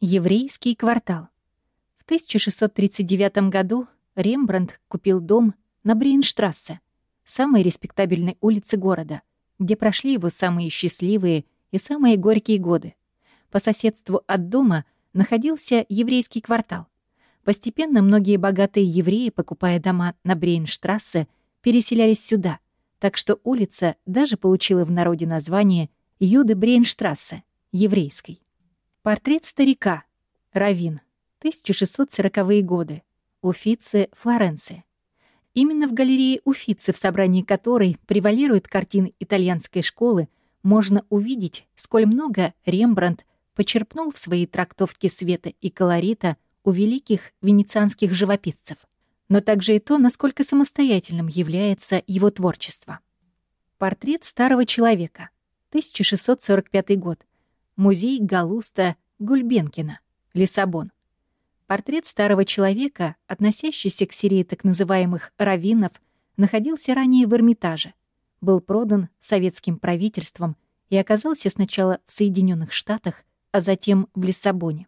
Еврейский квартал. В 1639 году Рембрандт купил дом на Брейнштрассе, самой респектабельной улице города, где прошли его самые счастливые и самые горькие годы. По соседству от дома находился еврейский квартал. Постепенно многие богатые евреи, покупая дома на Брейнштрассе, переселялись сюда, так что улица даже получила в народе название Юды Брейнштрассе, еврейской. Портрет старика. Равин. 1640-е годы. Уфицы, Флоренция. Именно в галерее Уфицы, в собрании которой превалируют картины итальянской школы, можно увидеть, сколь много Рембрандт почерпнул в своей трактовке света и колорита у великих венецианских живописцев, но также и то, насколько самостоятельным является его творчество. Портрет старого человека. 1645 год. Музей Галуста Гульбенкина, Лиссабон. Портрет старого человека, относящийся к серии так называемых «раввинов», находился ранее в Эрмитаже, был продан советским правительством и оказался сначала в Соединенных Штатах, а затем в Лиссабоне.